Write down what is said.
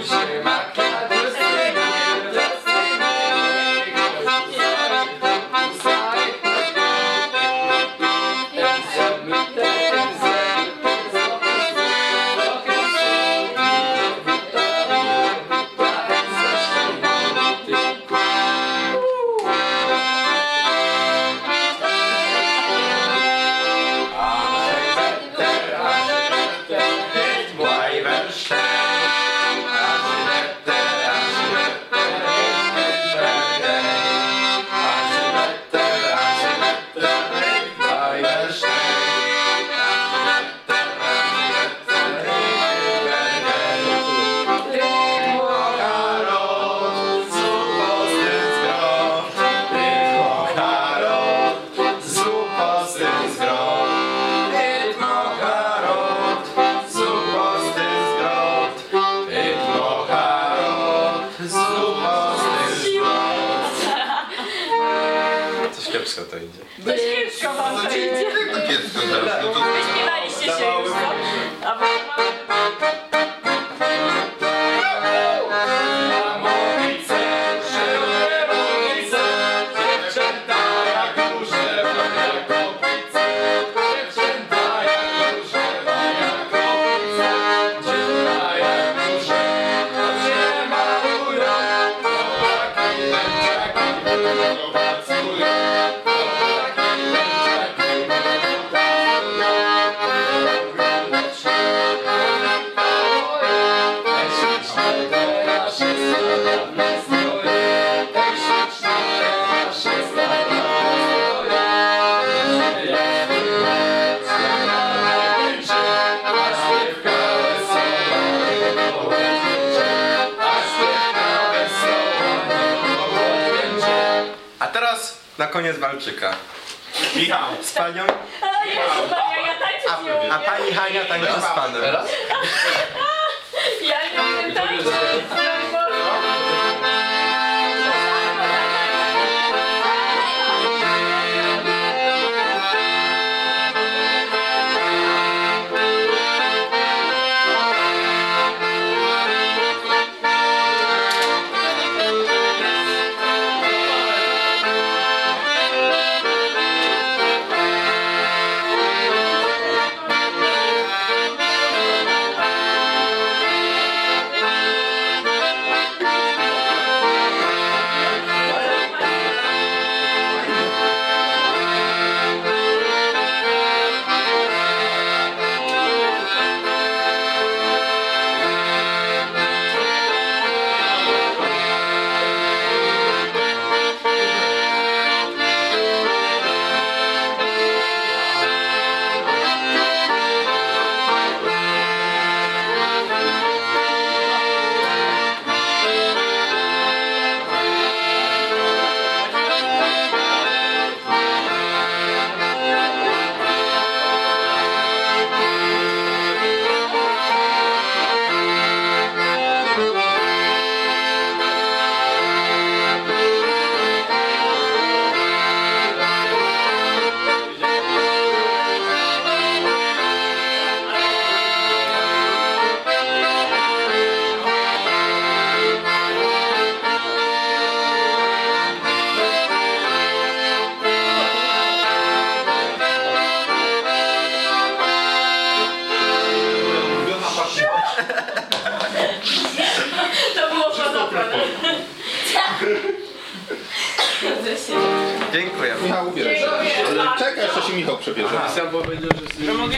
Jerusalem. Kiepsko to idzie. Dość kiepsko wam No to idzie. to kiepsko teraz? No to Wyśmiewaliście się już, co? A wy Mamowice, żyły na koniec walczyka. Michał. Z panią, A Jezu Maria, ja tańczyć nie umiem. a pani Hania tańczy z panem. Ja nie umiem tańczyć. Dziękuję. Michał przebierze. Sam powiedział, że Mogę